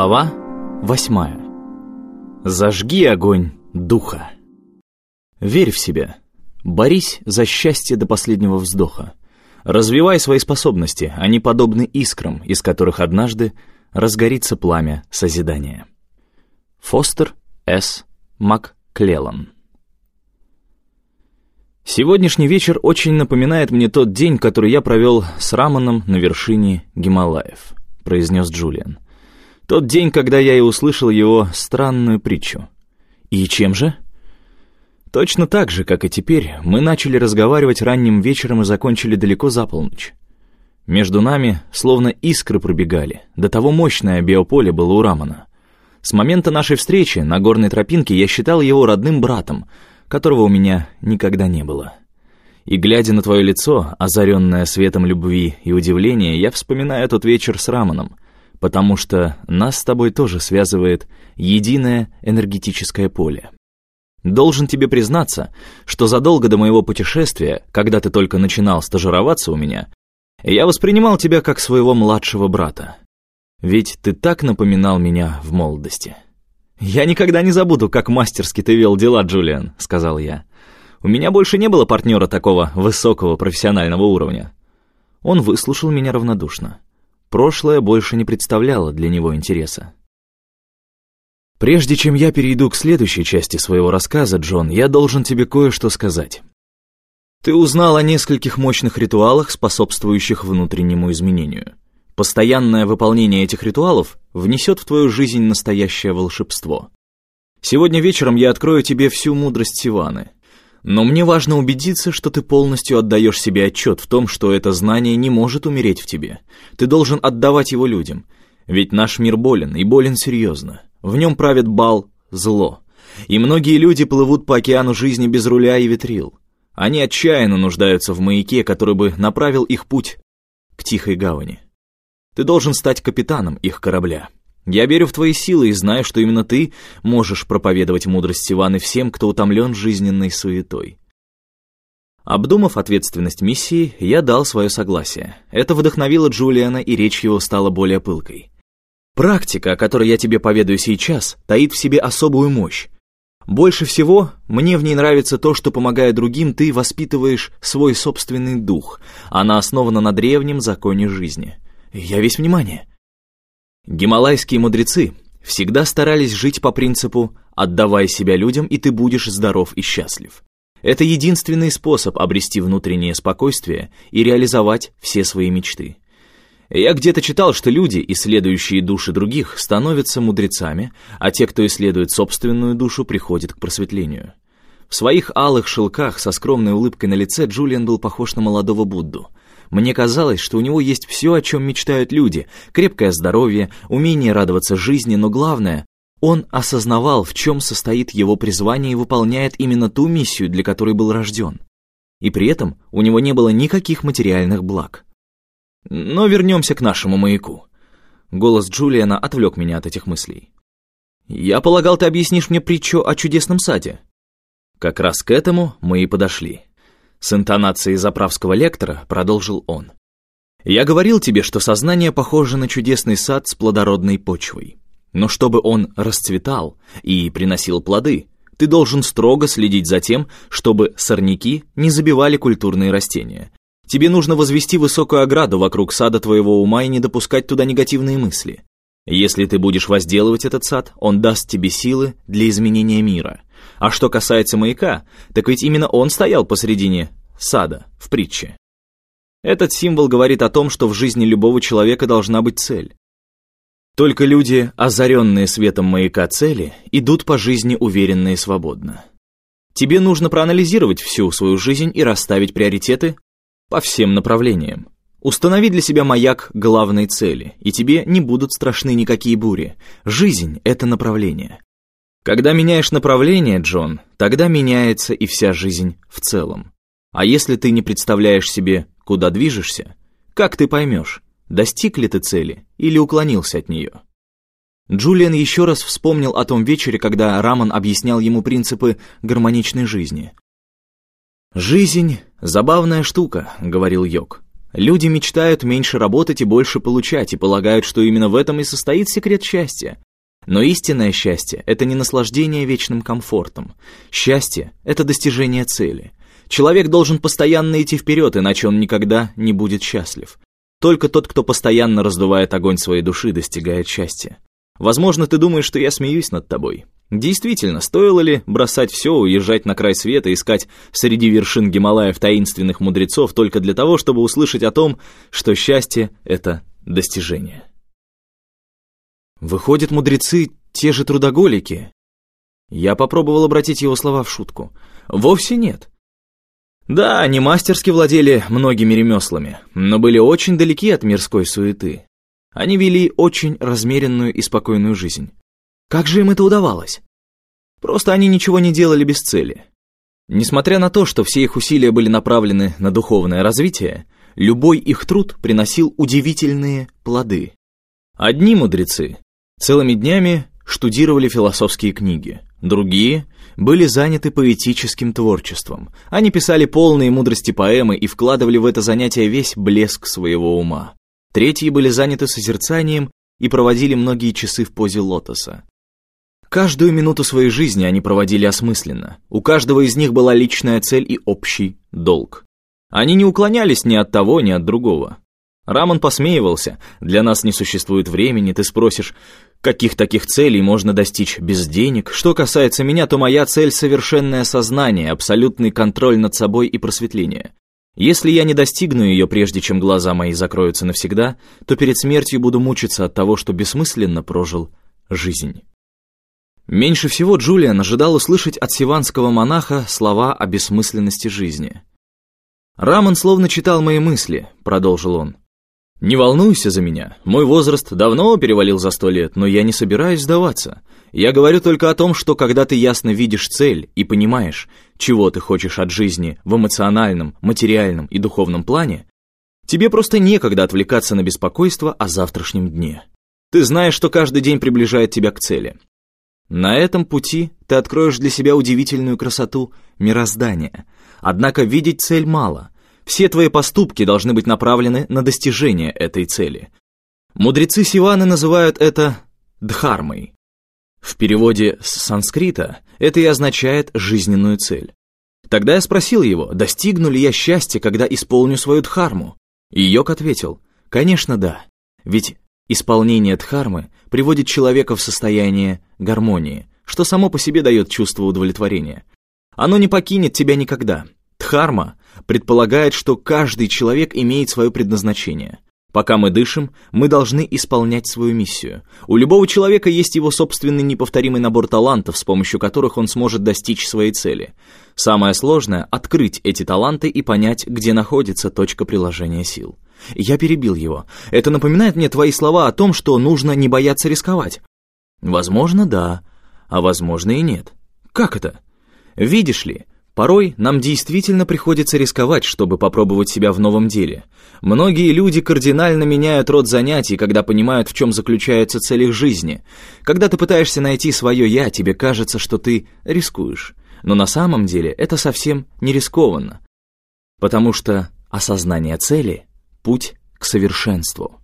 Глава восьмая. Зажги огонь духа. Верь в себя. Борись за счастье до последнего вздоха. Развивай свои способности, они подобны искрам, из которых однажды разгорится пламя созидания. Фостер С. МакКлеллан Сегодняшний вечер очень напоминает мне тот день, который я провел с Раманом на вершине Гималаев, произнес Джулиан. Тот день, когда я и услышал его странную притчу. И чем же? Точно так же, как и теперь, мы начали разговаривать ранним вечером и закончили далеко за полночь. Между нами словно искры пробегали, до того мощное биополе было у Рамана. С момента нашей встречи на горной тропинке я считал его родным братом, которого у меня никогда не было. И глядя на твое лицо, озаренное светом любви и удивления, я вспоминаю тот вечер с Раманом — потому что нас с тобой тоже связывает единое энергетическое поле. Должен тебе признаться, что задолго до моего путешествия, когда ты только начинал стажироваться у меня, я воспринимал тебя как своего младшего брата. Ведь ты так напоминал меня в молодости. «Я никогда не забуду, как мастерски ты вел дела, Джулиан», — сказал я. «У меня больше не было партнера такого высокого профессионального уровня». Он выслушал меня равнодушно. Прошлое больше не представляло для него интереса. Прежде чем я перейду к следующей части своего рассказа, Джон, я должен тебе кое-что сказать. Ты узнал о нескольких мощных ритуалах, способствующих внутреннему изменению. Постоянное выполнение этих ритуалов внесет в твою жизнь настоящее волшебство. Сегодня вечером я открою тебе всю мудрость Сиваны. Но мне важно убедиться, что ты полностью отдаешь себе отчет в том, что это знание не может умереть в тебе. Ты должен отдавать его людям. Ведь наш мир болен, и болен серьезно. В нем правит бал, зло. И многие люди плывут по океану жизни без руля и ветрил. Они отчаянно нуждаются в маяке, который бы направил их путь к тихой гавани. Ты должен стать капитаном их корабля. Я верю в твои силы и знаю, что именно ты можешь проповедовать мудрость Сиваны всем, кто утомлен жизненной суетой. Обдумав ответственность миссии, я дал свое согласие. Это вдохновило Джулиана, и речь его стала более пылкой. Практика, о которой я тебе поведаю сейчас, таит в себе особую мощь. Больше всего мне в ней нравится то, что, помогая другим, ты воспитываешь свой собственный дух. Она основана на древнем законе жизни. Я весь внимание. Гималайские мудрецы всегда старались жить по принципу «отдавай себя людям, и ты будешь здоров и счастлив». Это единственный способ обрести внутреннее спокойствие и реализовать все свои мечты. Я где-то читал, что люди, исследующие души других, становятся мудрецами, а те, кто исследует собственную душу, приходят к просветлению. В своих алых шелках со скромной улыбкой на лице Джулиан был похож на молодого Будду — мне казалось, что у него есть все, о чем мечтают люди. Крепкое здоровье, умение радоваться жизни, но главное, он осознавал, в чем состоит его призвание и выполняет именно ту миссию, для которой был рожден. И при этом у него не было никаких материальных благ. Но вернемся к нашему маяку. Голос Джулиана отвлек меня от этих мыслей. «Я полагал, ты объяснишь мне притчу о чудесном саде». Как раз к этому мы и подошли. С интонацией заправского лектора продолжил он. «Я говорил тебе, что сознание похоже на чудесный сад с плодородной почвой. Но чтобы он расцветал и приносил плоды, ты должен строго следить за тем, чтобы сорняки не забивали культурные растения. Тебе нужно возвести высокую ограду вокруг сада твоего ума и не допускать туда негативные мысли. Если ты будешь возделывать этот сад, он даст тебе силы для изменения мира. А что касается маяка, так ведь именно он стоял посредине сада в притче. Этот символ говорит о том, что в жизни любого человека должна быть цель. Только люди, озаренные светом маяка цели, идут по жизни уверенно и свободно. Тебе нужно проанализировать всю свою жизнь и расставить приоритеты по всем направлениям. Установи для себя маяк главной цели, и тебе не будут страшны никакие бури. Жизнь — это направление. Когда меняешь направление, Джон, тогда меняется и вся жизнь в целом. А если ты не представляешь себе, куда движешься, как ты поймешь, достиг ли ты цели или уклонился от нее? Джулиан еще раз вспомнил о том вечере, когда Раман объяснял ему принципы гармоничной жизни. «Жизнь — забавная штука», — говорил Йог. Люди мечтают меньше работать и больше получать, и полагают, что именно в этом и состоит секрет счастья. Но истинное счастье – это не наслаждение вечным комфортом. Счастье – это достижение цели. Человек должен постоянно идти вперед, иначе он никогда не будет счастлив. Только тот, кто постоянно раздувает огонь своей души, достигает счастья. Возможно, ты думаешь, что я смеюсь над тобой. Действительно, стоило ли бросать все, уезжать на край света, искать среди вершин Гималаев таинственных мудрецов только для того, чтобы услышать о том, что счастье — это достижение? Выходят, мудрецы — те же трудоголики. Я попробовал обратить его слова в шутку. Вовсе нет. Да, они мастерски владели многими ремеслами, но были очень далеки от мирской суеты. Они вели очень размеренную и спокойную жизнь. Как же им это удавалось? Просто они ничего не делали без цели. Несмотря на то, что все их усилия были направлены на духовное развитие, любой их труд приносил удивительные плоды. Одни мудрецы целыми днями штудировали философские книги, другие были заняты поэтическим творчеством. Они писали полные мудрости поэмы и вкладывали в это занятие весь блеск своего ума. Третьи были заняты созерцанием и проводили многие часы в позе лотоса. Каждую минуту своей жизни они проводили осмысленно. У каждого из них была личная цель и общий долг. Они не уклонялись ни от того, ни от другого. Рамон посмеивался. «Для нас не существует времени, ты спросишь, каких таких целей можно достичь без денег? Что касается меня, то моя цель — совершенное сознание, абсолютный контроль над собой и просветление. Если я не достигну ее, прежде чем глаза мои закроются навсегда, то перед смертью буду мучиться от того, что бессмысленно прожил жизнь. Меньше всего Джулиан ожидал услышать от сиванского монаха слова о бессмысленности жизни. «Рамон словно читал мои мысли», — продолжил он. «Не волнуйся за меня. Мой возраст давно перевалил за сто лет, но я не собираюсь сдаваться. Я говорю только о том, что когда ты ясно видишь цель и понимаешь, чего ты хочешь от жизни в эмоциональном, материальном и духовном плане, тебе просто некогда отвлекаться на беспокойство о завтрашнем дне. Ты знаешь, что каждый день приближает тебя к цели. На этом пути ты откроешь для себя удивительную красоту мироздания. Однако видеть цель мало — все твои поступки должны быть направлены на достижение этой цели. Мудрецы Сиваны называют это дхармой. В переводе с санскрита это и означает жизненную цель. Тогда я спросил его, достигну ли я счастья, когда исполню свою дхарму. И Йог ответил, конечно да, ведь исполнение дхармы приводит человека в состояние гармонии, что само по себе дает чувство удовлетворения. Оно не покинет тебя никогда. Дхарма предполагает, что каждый человек имеет свое предназначение. Пока мы дышим, мы должны исполнять свою миссию. У любого человека есть его собственный неповторимый набор талантов, с помощью которых он сможет достичь своей цели. Самое сложное — открыть эти таланты и понять, где находится точка приложения сил. Я перебил его. Это напоминает мне твои слова о том, что нужно не бояться рисковать. Возможно, да, а возможно и нет. Как это? Видишь ли, Порой нам действительно приходится рисковать, чтобы попробовать себя в новом деле. Многие люди кардинально меняют род занятий, когда понимают, в чем заключается цель их жизни. Когда ты пытаешься найти свое «я», тебе кажется, что ты рискуешь. Но на самом деле это совсем не рискованно. Потому что осознание цели — путь к совершенству.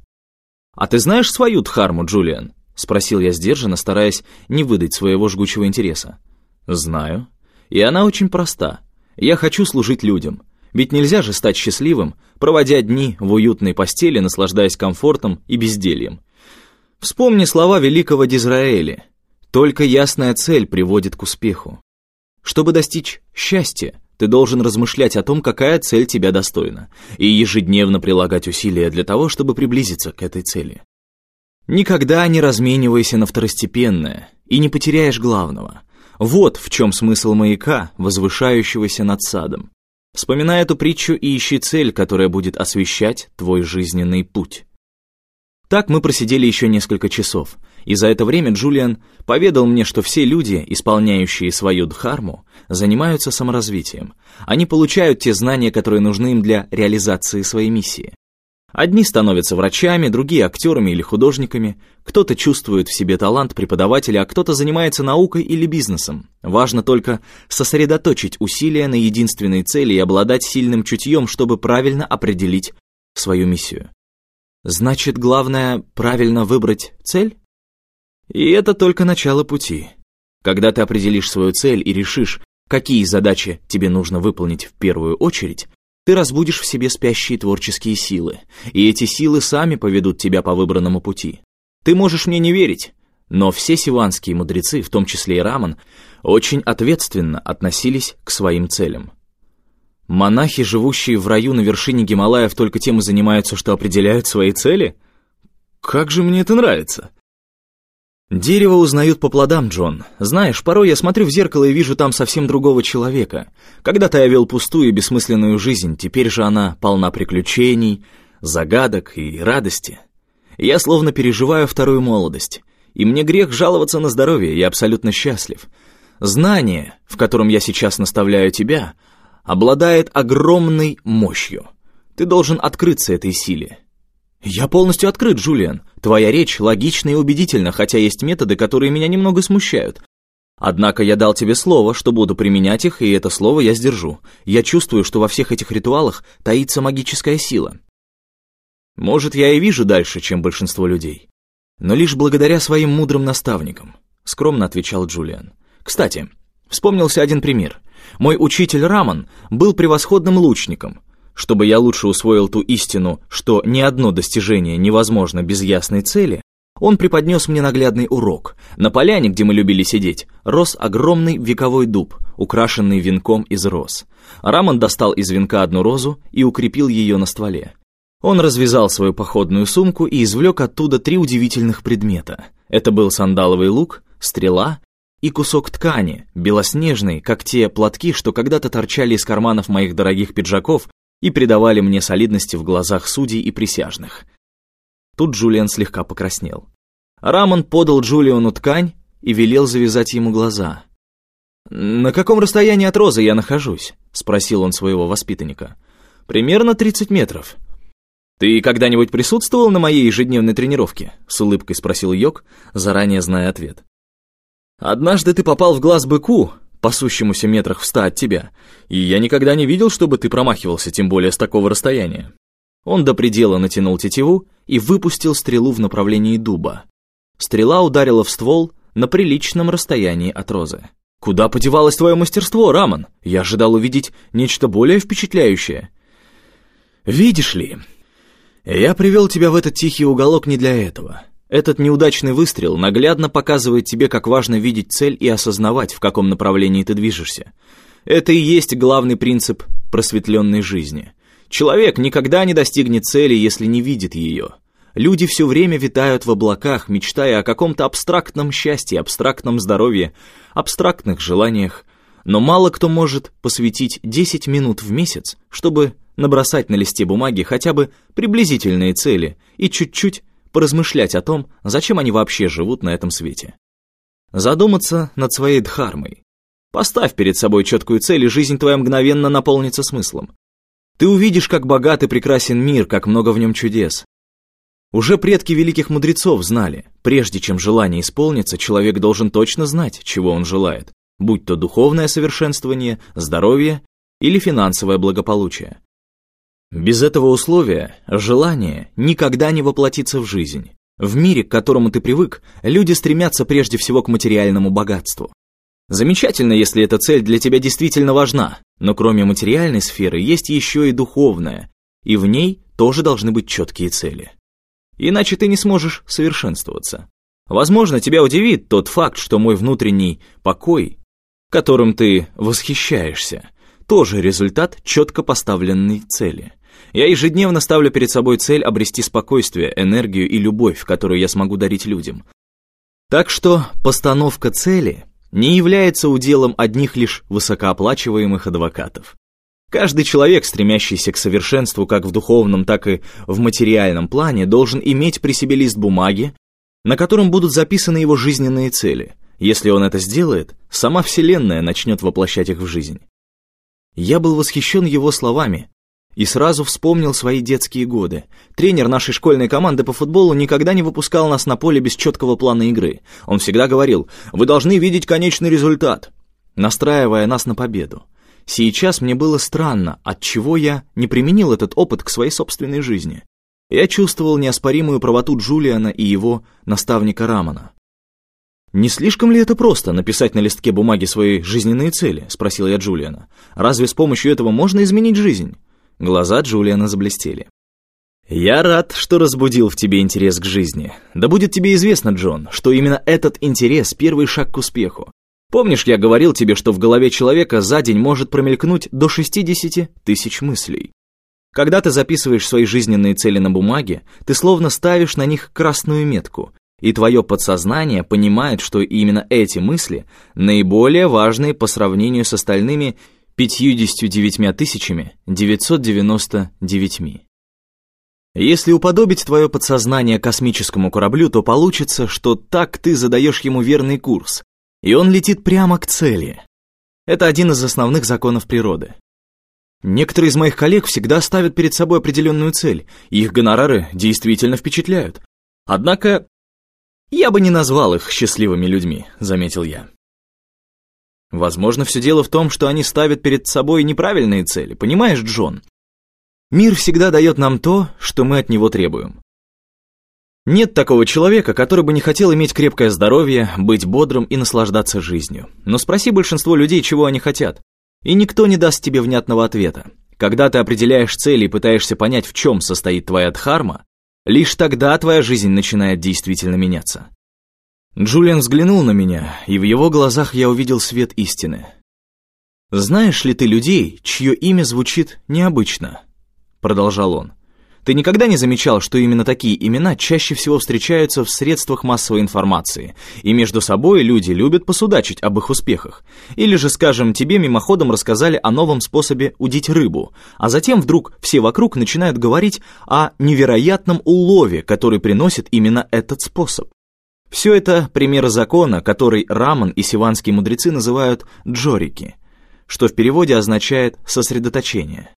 «А ты знаешь свою дхарму, Джулиан?» — спросил я сдержанно, стараясь не выдать своего жгучего интереса. «Знаю», и она очень проста. Я хочу служить людям. Ведь нельзя же стать счастливым, проводя дни в уютной постели, наслаждаясь комфортом и бездельем. Вспомни слова великого Дизраэля. Только ясная цель приводит к успеху. Чтобы достичь счастья, ты должен размышлять о том, какая цель тебя достойна, и ежедневно прилагать усилия для того, чтобы приблизиться к этой цели. Никогда не разменивайся на второстепенное, и не потеряешь главного. Вот в чем смысл маяка, возвышающегося над садом. Вспоминай эту притчу и ищи цель, которая будет освещать твой жизненный путь. Так мы просидели еще несколько часов, и за это время Джулиан поведал мне, что все люди, исполняющие свою дхарму, занимаются саморазвитием. Они получают те знания, которые нужны им для реализации своей миссии. Одни становятся врачами, другие актерами или художниками, кто-то чувствует в себе талант преподавателя, а кто-то занимается наукой или бизнесом. Важно только сосредоточить усилия на единственной цели и обладать сильным чутьем, чтобы правильно определить свою миссию. Значит, главное — правильно выбрать цель? И это только начало пути. Когда ты определишь свою цель и решишь, какие задачи тебе нужно выполнить в первую очередь, ты разбудишь в себе спящие творческие силы, и эти силы сами поведут тебя по выбранному пути. Ты можешь мне не верить, но все сиванские мудрецы, в том числе и Раман, очень ответственно относились к своим целям. Монахи, живущие в раю на вершине Гималаев, только тем и занимаются, что определяют свои цели? Как же мне это нравится! Дерево узнают по плодам, Джон. Знаешь, порой я смотрю в зеркало и вижу там совсем другого человека. Когда-то я вел пустую и бессмысленную жизнь, теперь же она полна приключений, загадок и радости. Я словно переживаю вторую молодость. И мне грех жаловаться на здоровье, я абсолютно счастлив. Знание, в котором я сейчас наставляю тебя, обладает огромной мощью. Ты должен открыться этой силе. «Я полностью открыт, Джулиан. Твоя речь логична и убедительна, хотя есть методы, которые меня немного смущают. Однако я дал тебе слово, что буду применять их, и это слово я сдержу. Я чувствую, что во всех этих ритуалах таится магическая сила. Может, я и вижу дальше, чем большинство людей. Но лишь благодаря своим мудрым наставникам», — скромно отвечал Джулиан. «Кстати, вспомнился один пример. Мой учитель Раман был превосходным лучником, чтобы я лучше усвоил ту истину, что ни одно достижение невозможно без ясной цели, он преподнес мне наглядный урок. На поляне, где мы любили сидеть, рос огромный вековой дуб, украшенный венком из роз. Рамон достал из венка одну розу и укрепил ее на стволе. Он развязал свою походную сумку и извлек оттуда три удивительных предмета. Это был сандаловый лук, стрела и кусок ткани, белоснежный, как те платки, что когда-то торчали из карманов моих дорогих пиджаков и придавали мне солидности в глазах судей и присяжных. Тут Джулиан слегка покраснел. Рамон подал Джулиану ткань и велел завязать ему глаза. «На каком расстоянии от розы я нахожусь?» — спросил он своего воспитанника. «Примерно 30 метров». «Ты когда-нибудь присутствовал на моей ежедневной тренировке?» — с улыбкой спросил Йок, заранее зная ответ. «Однажды ты попал в глаз быку, пасущемуся метрах в ста от тебя, и я никогда не видел, чтобы ты промахивался, тем более с такого расстояния». Он до предела натянул тетиву и выпустил стрелу в направлении дуба. Стрела ударила в ствол на приличном расстоянии от розы. «Куда подевалось твое мастерство, Раман? Я ожидал увидеть нечто более впечатляющее». «Видишь ли, я привел тебя в этот тихий уголок не для этого. Этот неудачный выстрел наглядно показывает тебе, как важно видеть цель и осознавать, в каком направлении ты движешься. Это и есть главный принцип просветленной жизни. Человек никогда не достигнет цели, если не видит ее. Люди все время витают в облаках, мечтая о каком-то абстрактном счастье, абстрактном здоровье, абстрактных желаниях. Но мало кто может посвятить 10 минут в месяц, чтобы набросать на листе бумаги хотя бы приблизительные цели и чуть-чуть поразмышлять о том, зачем они вообще живут на этом свете. Задуматься над своей дхармой. Поставь перед собой четкую цель, и жизнь твоя мгновенно наполнится смыслом. Ты увидишь, как богат и прекрасен мир, как много в нем чудес. Уже предки великих мудрецов знали, прежде чем желание исполнится, человек должен точно знать, чего он желает, будь то духовное совершенствование, здоровье или финансовое благополучие. Без этого условия желание никогда не воплотится в жизнь. В мире, к которому ты привык, люди стремятся прежде всего к материальному богатству. Замечательно, если эта цель для тебя действительно важна, но кроме материальной сферы есть еще и духовная, и в ней тоже должны быть четкие цели. Иначе ты не сможешь совершенствоваться. Возможно, тебя удивит тот факт, что мой внутренний покой, которым ты восхищаешься, тоже результат четко поставленной цели. Я ежедневно ставлю перед собой цель обрести спокойствие, энергию и любовь, которую я смогу дарить людям. Так что постановка цели не является уделом одних лишь высокооплачиваемых адвокатов. Каждый человек, стремящийся к совершенству как в духовном, так и в материальном плане, должен иметь при себе лист бумаги, на котором будут записаны его жизненные цели. Если он это сделает, сама Вселенная начнет воплощать их в жизнь. Я был восхищен его словами и сразу вспомнил свои детские годы. Тренер нашей школьной команды по футболу никогда не выпускал нас на поле без четкого плана игры. Он всегда говорил, вы должны видеть конечный результат, настраивая нас на победу. Сейчас мне было странно, отчего я не применил этот опыт к своей собственной жизни. Я чувствовал неоспоримую правоту Джулиана и его наставника Рамана. «Не слишком ли это просто написать на листке бумаги свои жизненные цели?» — спросил я Джулиана. «Разве с помощью этого можно изменить жизнь?» Глаза Джулиана заблестели. «Я рад, что разбудил в тебе интерес к жизни. Да будет тебе известно, Джон, что именно этот интерес — первый шаг к успеху. Помнишь, я говорил тебе, что в голове человека за день может промелькнуть до 60 тысяч мыслей? Когда ты записываешь свои жизненные цели на бумаге, ты словно ставишь на них красную метку, и твое подсознание понимает, что именно эти мысли наиболее важные по сравнению с остальными 59 999. Если уподобить твое подсознание космическому кораблю, то получится, что так ты задаешь ему верный курс, и он летит прямо к цели. Это один из основных законов природы. Некоторые из моих коллег всегда ставят перед собой определенную цель, и их гонорары действительно впечатляют. Однако «Я бы не назвал их счастливыми людьми», — заметил я. Возможно, все дело в том, что они ставят перед собой неправильные цели, понимаешь, Джон? Мир всегда дает нам то, что мы от него требуем. Нет такого человека, который бы не хотел иметь крепкое здоровье, быть бодрым и наслаждаться жизнью. Но спроси большинство людей, чего они хотят, и никто не даст тебе внятного ответа. Когда ты определяешь цели и пытаешься понять, в чем состоит твоя дхарма, Лишь тогда твоя жизнь начинает действительно меняться. Джулиан взглянул на меня, и в его глазах я увидел свет истины. «Знаешь ли ты людей, чье имя звучит необычно?» Продолжал он. Ты никогда не замечал, что именно такие имена чаще всего встречаются в средствах массовой информации, и между собой люди любят посудачить об их успехах? Или же, скажем, тебе мимоходом рассказали о новом способе удить рыбу, а затем вдруг все вокруг начинают говорить о невероятном улове, который приносит именно этот способ? Все это примеры закона, который Раман и сиванские мудрецы называют «джорики», что в переводе означает «сосредоточение».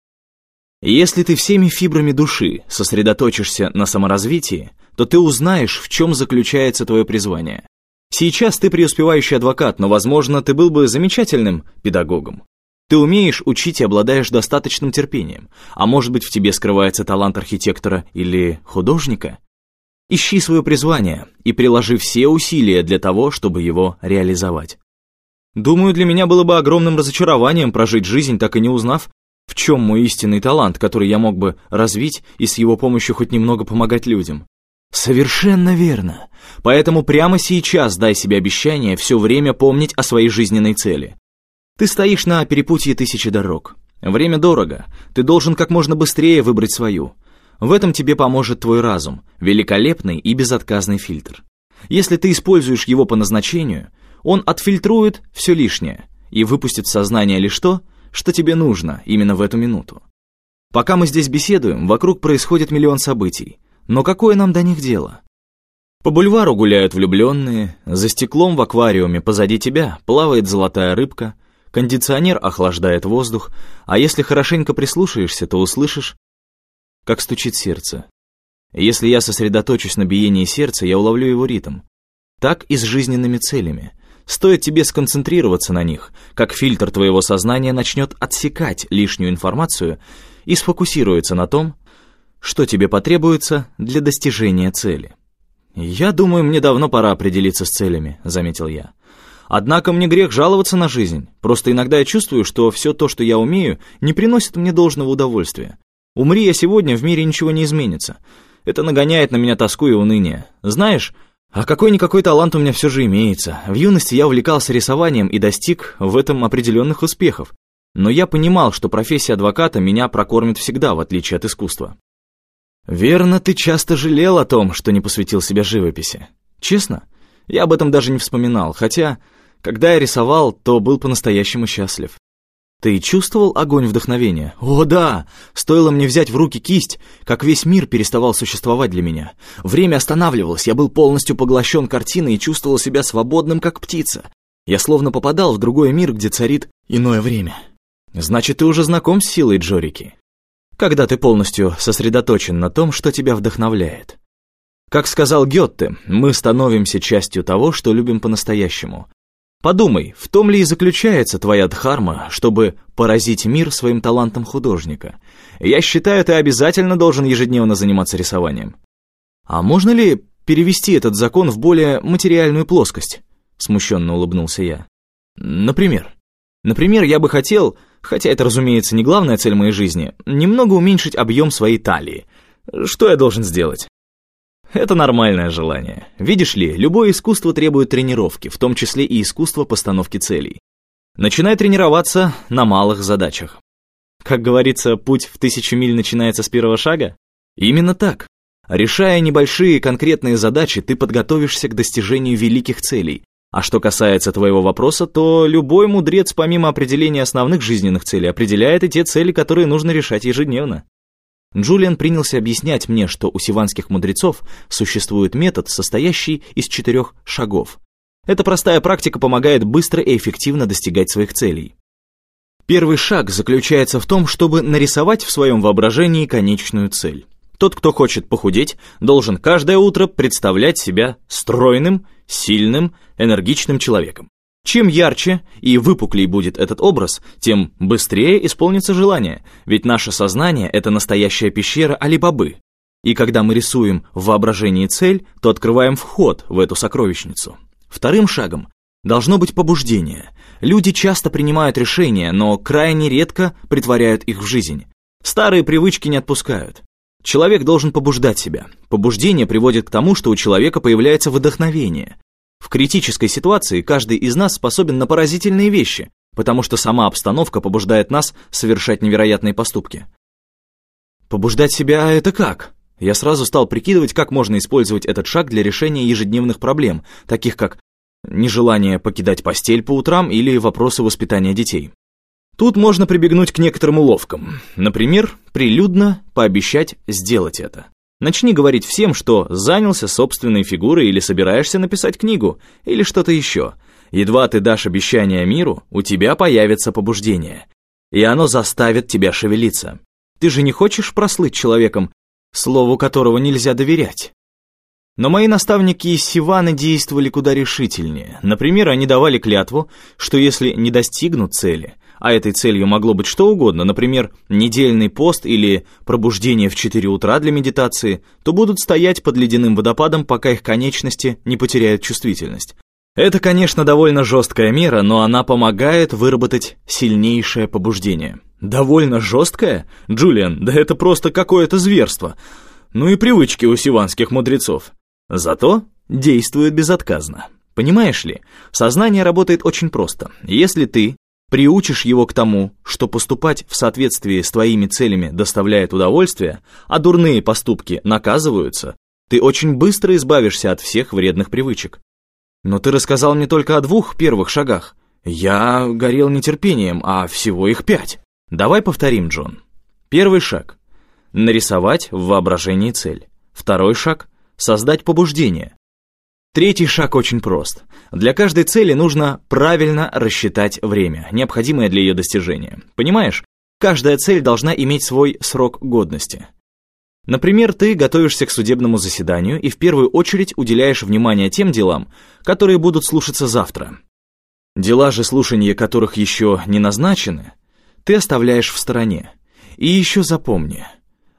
Если ты всеми фибрами души сосредоточишься на саморазвитии, то ты узнаешь, в чем заключается твое призвание. Сейчас ты преуспевающий адвокат, но, возможно, ты был бы замечательным педагогом. Ты умеешь учить и обладаешь достаточным терпением, а может быть в тебе скрывается талант архитектора или художника? Ищи свое призвание и приложи все усилия для того, чтобы его реализовать. Думаю, для меня было бы огромным разочарованием прожить жизнь, так и не узнав, в чем мой истинный талант, который я мог бы развить и с его помощью хоть немного помогать людям? Совершенно верно. Поэтому прямо сейчас дай себе обещание все время помнить о своей жизненной цели. Ты стоишь на перепутье тысячи дорог. Время дорого. Ты должен как можно быстрее выбрать свою. В этом тебе поможет твой разум, великолепный и безотказный фильтр. Если ты используешь его по назначению, он отфильтрует все лишнее и выпустит в сознание лишь то, что тебе нужно именно в эту минуту. Пока мы здесь беседуем, вокруг происходит миллион событий, но какое нам до них дело? По бульвару гуляют влюбленные, за стеклом в аквариуме позади тебя плавает золотая рыбка, кондиционер охлаждает воздух, а если хорошенько прислушаешься, то услышишь, как стучит сердце. Если я сосредоточусь на биении сердца, я уловлю его ритм. Так и с жизненными целями. Стоит тебе сконцентрироваться на них, как фильтр твоего сознания начнет отсекать лишнюю информацию и сфокусируется на том, что тебе потребуется для достижения цели. «Я думаю, мне давно пора определиться с целями», — заметил я. «Однако мне грех жаловаться на жизнь. Просто иногда я чувствую, что все то, что я умею, не приносит мне должного удовольствия. Умри я сегодня, в мире ничего не изменится. Это нагоняет на меня тоску и уныние. Знаешь, а какой-никакой талант у меня все же имеется. В юности я увлекался рисованием и достиг в этом определенных успехов. Но я понимал, что профессия адвоката меня прокормит всегда, в отличие от искусства. Верно, ты часто жалел о том, что не посвятил себя живописи. Честно, я об этом даже не вспоминал, хотя, когда я рисовал, то был по-настоящему счастлив. Ты чувствовал огонь вдохновения? О, да! Стоило мне взять в руки кисть, как весь мир переставал существовать для меня. Время останавливалось, я был полностью поглощен картиной и чувствовал себя свободным, как птица. Я словно попадал в другой мир, где царит иное время. Значит, ты уже знаком с силой Джорики. Когда ты полностью сосредоточен на том, что тебя вдохновляет. Как сказал Гетте, мы становимся частью того, что любим по-настоящему. Подумай, в том ли и заключается твоя дхарма, чтобы поразить мир своим талантом художника. Я считаю, ты обязательно должен ежедневно заниматься рисованием. А можно ли перевести этот закон в более материальную плоскость? Смущенно улыбнулся я. Например? Например, я бы хотел, хотя это, разумеется, не главная цель моей жизни, немного уменьшить объем своей талии. Что я должен сделать? Это нормальное желание. Видишь ли, любое искусство требует тренировки, в том числе и искусство постановки целей. Начинай тренироваться на малых задачах. Как говорится, путь в тысячу миль начинается с первого шага? Именно так. Решая небольшие конкретные задачи, ты подготовишься к достижению великих целей. А что касается твоего вопроса, то любой мудрец, помимо определения основных жизненных целей, определяет и те цели, которые нужно решать ежедневно. Джулиан принялся объяснять мне, что у сиванских мудрецов существует метод, состоящий из четырех шагов. Эта простая практика помогает быстро и эффективно достигать своих целей. Первый шаг заключается в том, чтобы нарисовать в своем воображении конечную цель. Тот, кто хочет похудеть, должен каждое утро представлять себя стройным, сильным, энергичным человеком. Чем ярче и выпуклей будет этот образ, тем быстрее исполнится желание, ведь наше сознание — это настоящая пещера Алибабы. И когда мы рисуем в воображении цель, то открываем вход в эту сокровищницу. Вторым шагом должно быть побуждение. Люди часто принимают решения, но крайне редко притворяют их в жизнь. Старые привычки не отпускают. Человек должен побуждать себя. Побуждение приводит к тому, что у человека появляется вдохновение. В критической ситуации каждый из нас способен на поразительные вещи, потому что сама обстановка побуждает нас совершать невероятные поступки. Побуждать себя — это как? Я сразу стал прикидывать, как можно использовать этот шаг для решения ежедневных проблем, таких как нежелание покидать постель по утрам или вопросы воспитания детей. Тут можно прибегнуть к некоторым уловкам. Например, прилюдно пообещать сделать это. Начни говорить всем, что занялся собственной фигурой или собираешься написать книгу, или что-то еще. Едва ты дашь обещание миру, у тебя появится побуждение. И оно заставит тебя шевелиться. Ты же не хочешь прослыть человеком, слову которого нельзя доверять? Но мои наставники из Сиваны действовали куда решительнее. Например, они давали клятву, что если не достигнут цели – а этой целью могло быть что угодно, например, недельный пост или пробуждение в 4 утра для медитации, то будут стоять под ледяным водопадом, пока их конечности не потеряют чувствительность. Это, конечно, довольно жесткая мера, но она помогает выработать сильнейшее побуждение. Довольно жесткая? Джулиан, да это просто какое-то зверство. Ну и привычки у сиванских мудрецов. Зато действует безотказно. Понимаешь ли, сознание работает очень просто. Если ты приучишь его к тому, что поступать в соответствии с твоими целями доставляет удовольствие, а дурные поступки наказываются, ты очень быстро избавишься от всех вредных привычек. Но ты рассказал мне только о двух первых шагах. Я горел нетерпением, а всего их пять. Давай повторим, Джон. Первый шаг — нарисовать в воображении цель. Второй шаг — создать побуждение. Третий шаг очень прост. Для каждой цели нужно правильно рассчитать время, необходимое для ее достижения. Понимаешь, каждая цель должна иметь свой срок годности. Например, ты готовишься к судебному заседанию и в первую очередь уделяешь внимание тем делам, которые будут слушаться завтра. Дела же слушания которых еще не назначены, ты оставляешь в стороне. И еще запомни,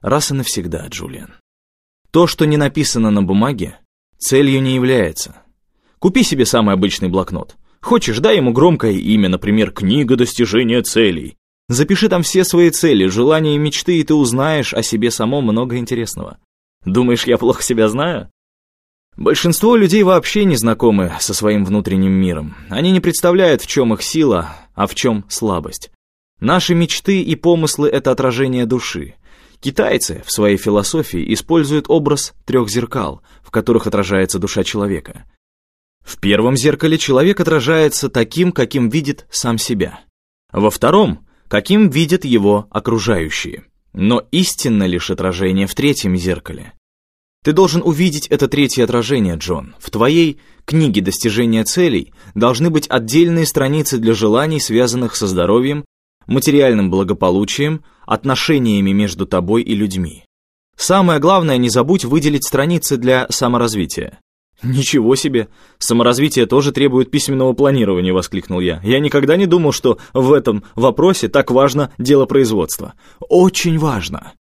раз и навсегда, Джулиан. То, что не написано на бумаге, Целью не является. Купи себе самый обычный блокнот. Хочешь, дай ему громкое имя, например, «Книга достижения целей». Запиши там все свои цели, желания и мечты, и ты узнаешь о себе самом много интересного. Думаешь, я плохо себя знаю? Большинство людей вообще не знакомы со своим внутренним миром. Они не представляют, в чем их сила, а в чем слабость. Наши мечты и помыслы — это отражение души. Китайцы в своей философии используют образ трех зеркал, в которых отражается душа человека. В первом зеркале человек отражается таким, каким видит сам себя. Во втором — каким видят его окружающие. Но истинно лишь отражение в третьем зеркале. Ты должен увидеть это третье отражение, Джон. В твоей книге достижения целей должны быть отдельные страницы для желаний, связанных со здоровьем, материальным благополучием, отношениями между тобой и людьми. Самое главное, не забудь выделить страницы для саморазвития. «Ничего себе! Саморазвитие тоже требует письменного планирования», — воскликнул я. «Я никогда не думал, что в этом вопросе так важно дело производства». «Очень важно!»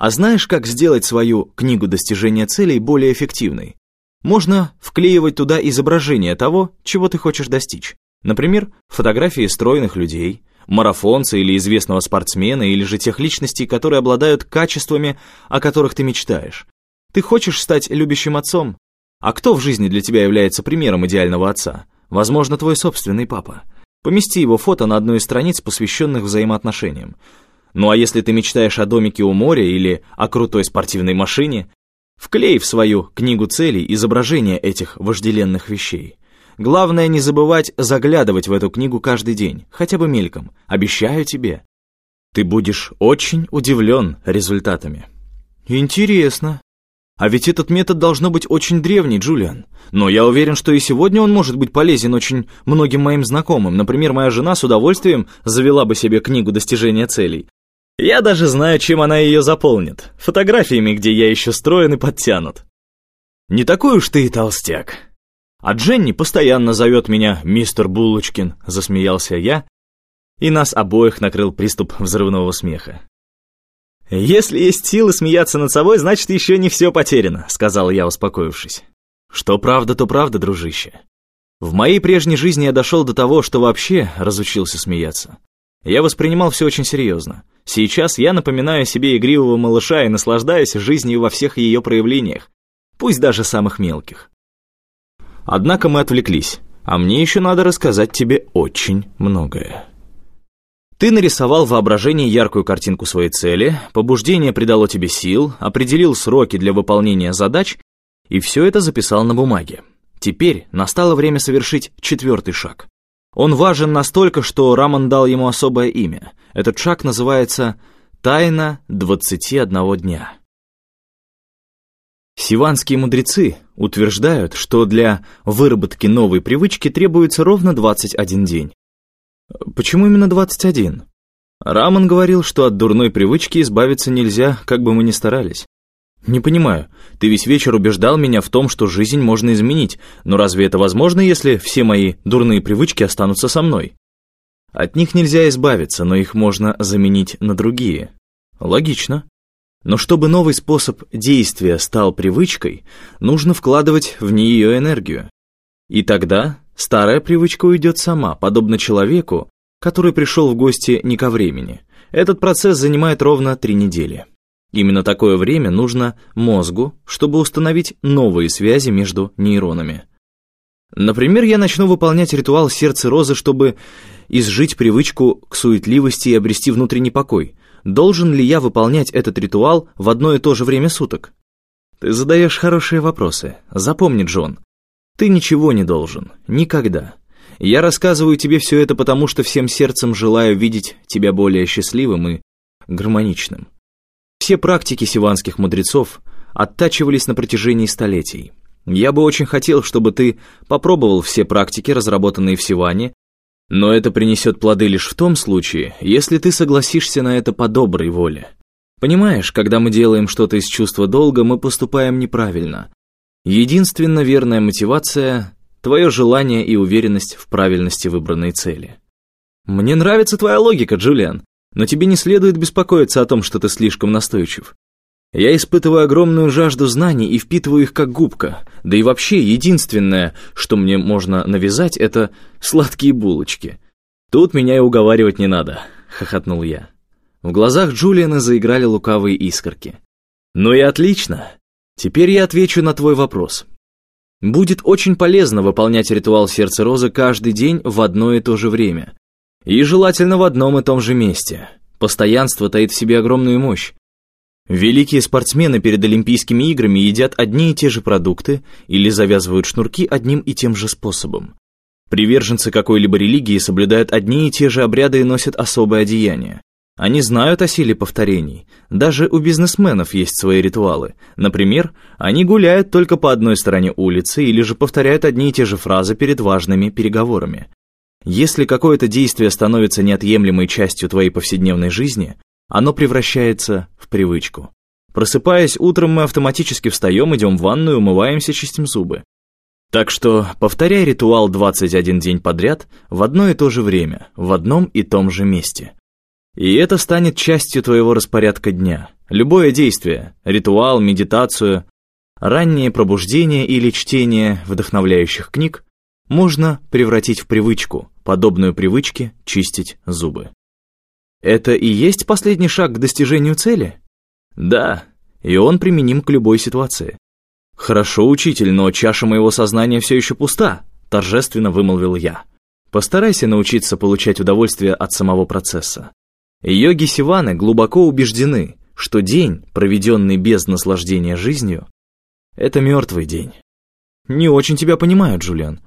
А знаешь, как сделать свою книгу достижения целей более эффективной? Можно вклеивать туда изображение того, чего ты хочешь достичь. Например, фотографии стройных людей, марафонца или известного спортсмена, или же тех личностей, которые обладают качествами, о которых ты мечтаешь. Ты хочешь стать любящим отцом? А кто в жизни для тебя является примером идеального отца? Возможно, твой собственный папа. Помести его фото на одну из страниц, посвященных взаимоотношениям. Ну а если ты мечтаешь о домике у моря или о крутой спортивной машине, вклей в свою книгу целей изображение этих вожделенных вещей. Главное не забывать заглядывать в эту книгу каждый день, хотя бы мельком, обещаю тебе. Ты будешь очень удивлен результатами. Интересно, а ведь этот метод должно быть очень древний, Джулиан. Но я уверен, что и сегодня он может быть полезен очень многим моим знакомым. Например, моя жена с удовольствием завела бы себе книгу достижения целей. Я даже знаю, чем она ее заполнит. Фотографиями, где я еще строен и подтянут. Не такой уж ты и толстяк. А Дженни постоянно зовет меня «Мистер Булочкин», засмеялся я, и нас обоих накрыл приступ взрывного смеха. «Если есть силы смеяться над собой, значит, еще не все потеряно», — сказал я, успокоившись. «Что правда, то правда, дружище. В моей прежней жизни я дошел до того, что вообще разучился смеяться. Я воспринимал все очень серьезно. Сейчас я напоминаю себе игривого малыша и наслаждаюсь жизнью во всех ее проявлениях, пусть даже самых мелких. Однако мы отвлеклись, а мне еще надо рассказать тебе очень многое. Ты нарисовал в воображении яркую картинку своей цели, побуждение придало тебе сил, определил сроки для выполнения задач и все это записал на бумаге. Теперь настало время совершить четвертый шаг. Он важен настолько, что Раман дал ему особое имя. Этот шаг называется «Тайна 21 дня». Сиванские мудрецы утверждают, что для выработки новой привычки требуется ровно 21 день. Почему именно 21? Раман говорил, что от дурной привычки избавиться нельзя, как бы мы ни старались. Не понимаю, ты весь вечер убеждал меня в том, что жизнь можно изменить, но разве это возможно, если все мои дурные привычки останутся со мной? От них нельзя избавиться, но их можно заменить на другие. Логично. Но чтобы новый способ действия стал привычкой, нужно вкладывать в нее энергию. И тогда Старая привычка уйдет сама, подобно человеку, который пришел в гости не ко времени. Этот процесс занимает ровно три недели. Именно такое время нужно мозгу, чтобы установить новые связи между нейронами. Например, я начну выполнять ритуал сердца розы, чтобы изжить привычку к суетливости и обрести внутренний покой. Должен ли я выполнять этот ритуал в одно и то же время суток? Ты задаешь хорошие вопросы. Запомни, Джон, ты ничего не должен. Никогда. Я рассказываю тебе все это потому, что всем сердцем желаю видеть тебя более счастливым и гармоничным. Все практики сиванских мудрецов оттачивались на протяжении столетий. Я бы очень хотел, чтобы ты попробовал все практики, разработанные в Сиване, но это принесет плоды лишь в том случае, если ты согласишься на это по доброй воле. Понимаешь, когда мы делаем что-то из чувства долга, мы поступаем неправильно, Единственно верная мотивация — твое желание и уверенность в правильности выбранной цели. Мне нравится твоя логика, Джулиан, но тебе не следует беспокоиться о том, что ты слишком настойчив. Я испытываю огромную жажду знаний и впитываю их как губка. Да и вообще, единственное, что мне можно навязать, это сладкие булочки. Тут меня и уговаривать не надо, хохотнул я. В глазах Джулиана заиграли лукавые искорки. Ну и отлично. Теперь я отвечу на твой вопрос. Будет очень полезно выполнять ритуал сердца розы каждый день в одно и то же время. И желательно в одном и том же месте. Постоянство таит в себе огромную мощь. Великие спортсмены перед Олимпийскими играми едят одни и те же продукты или завязывают шнурки одним и тем же способом. Приверженцы какой-либо религии соблюдают одни и те же обряды и носят особое одеяние. Они знают о силе повторений. Даже у бизнесменов есть свои ритуалы. Например, они гуляют только по одной стороне улицы или же повторяют одни и те же фразы перед важными переговорами. Если какое-то действие становится неотъемлемой частью твоей повседневной жизни, оно превращается в привычку. Просыпаясь утром, мы автоматически встаем, идем в ванную, умываемся, чистим зубы. Так что повторяй ритуал 21 день подряд в одно и то же время, в одном и том же месте. И это станет частью твоего распорядка дня. Любое действие, ритуал, медитацию, раннее пробуждение или чтение вдохновляющих книг можно превратить в привычку, подобную привычке чистить зубы. Это и есть последний шаг к достижению цели? Да, и он применим к любой ситуации. «Хорошо, учитель, но чаша моего сознания все еще пуста», — торжественно вымолвил я. «Постарайся научиться получать удовольствие от самого процесса». Йоги Сиваны глубоко убеждены, что день, проведенный без наслаждения жизнью, это мертвый день. Не очень тебя понимаю, Джулиан.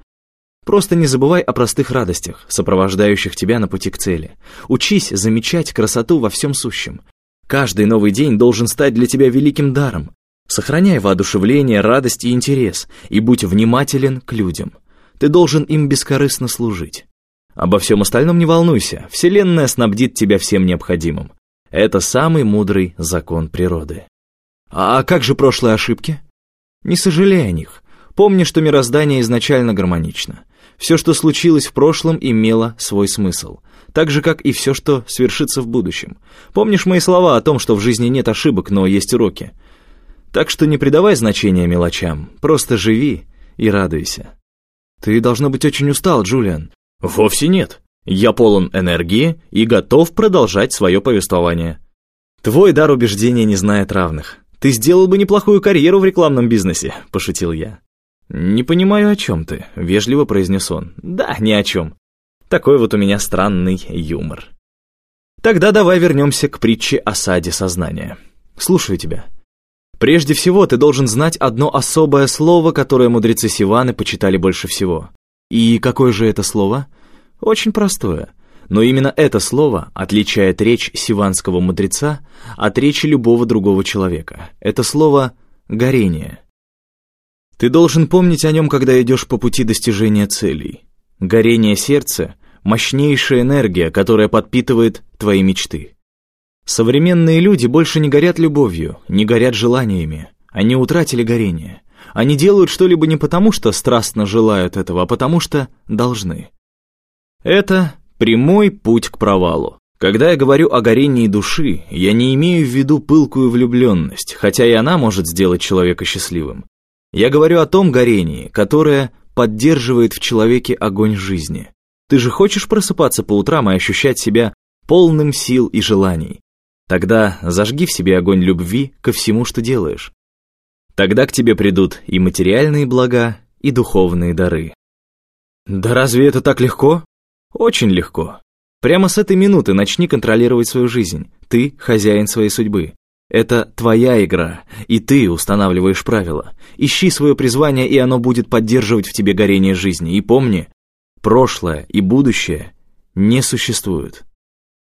Просто не забывай о простых радостях, сопровождающих тебя на пути к цели. Учись замечать красоту во всем сущем. Каждый новый день должен стать для тебя великим даром, Сохраняй воодушевление, радость и интерес, и будь внимателен к людям. Ты должен им бескорыстно служить. Обо всем остальном не волнуйся, Вселенная снабдит тебя всем необходимым. Это самый мудрый закон природы. А как же прошлые ошибки? Не сожалей о них. Помни, что мироздание изначально гармонично. Все, что случилось в прошлом, имело свой смысл. Так же, как и все, что свершится в будущем. Помнишь мои слова о том, что в жизни нет ошибок, но есть уроки? Так что не придавай значения мелочам, просто живи и радуйся. Ты, должно быть, очень устал, Джулиан. Вовсе нет. Я полон энергии и готов продолжать свое повествование. Твой дар убеждения не знает равных. Ты сделал бы неплохую карьеру в рекламном бизнесе, пошутил я. «Не понимаю, о чем ты», — вежливо произнес он. «Да, ни о чем. Такой вот у меня странный юмор». Тогда давай вернемся к притче о саде сознания. Слушаю тебя. Прежде всего, ты должен знать одно особое слово, которое мудрецы Сиваны почитали больше всего. И какое же это слово? Очень простое. Но именно это слово отличает речь сиванского мудреца от речи любого другого человека. Это слово «горение». Ты должен помнить о нем, когда идешь по пути достижения целей. Горение сердца — мощнейшая энергия, которая подпитывает твои мечты. Современные люди больше не горят любовью, не горят желаниями. Они утратили горение. Они делают что-либо не потому, что страстно желают этого, а потому что должны. Это прямой путь к провалу. Когда я говорю о горении души, я не имею в виду пылкую влюбленность, хотя и она может сделать человека счастливым. Я говорю о том горении, которое поддерживает в человеке огонь жизни. Ты же хочешь просыпаться по утрам и ощущать себя полным сил и желаний. Тогда зажги в себе огонь любви ко всему, что делаешь. Тогда к тебе придут и материальные блага, и духовные дары. Да разве это так легко? Очень легко. Прямо с этой минуты начни контролировать свою жизнь. Ты хозяин своей судьбы. Это твоя игра, и ты устанавливаешь правила. Ищи свое призвание, и оно будет поддерживать в тебе горение жизни. И помни, прошлое и будущее не существуют.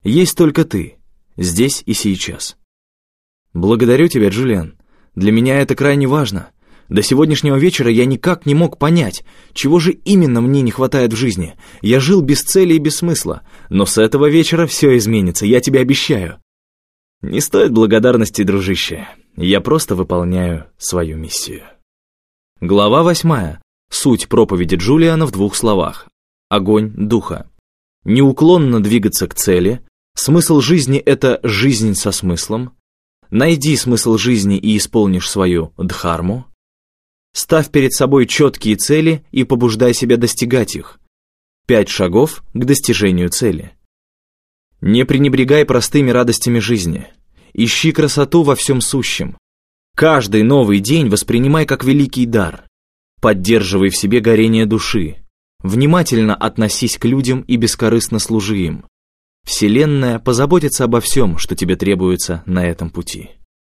Есть только ты, здесь и сейчас. Благодарю тебя, Джулиан. Для меня это крайне важно. До сегодняшнего вечера я никак не мог понять, чего же именно мне не хватает в жизни. Я жил без цели и без смысла, но с этого вечера все изменится, я тебе обещаю. Не стоит благодарности, дружище. Я просто выполняю свою миссию. Глава восьмая. Суть проповеди Джулиана в двух словах. Огонь духа. Неуклонно двигаться к цели, Смысл жизни — это жизнь со смыслом. Найди смысл жизни и исполнишь свою дхарму. Ставь перед собой четкие цели и побуждай себя достигать их. Пять шагов к достижению цели. Не пренебрегай простыми радостями жизни. Ищи красоту во всем сущем. Каждый новый день воспринимай как великий дар. Поддерживай в себе горение души. Внимательно относись к людям и бескорыстно служи им. Вселенная позаботится обо всем, что тебе требуется на этом пути.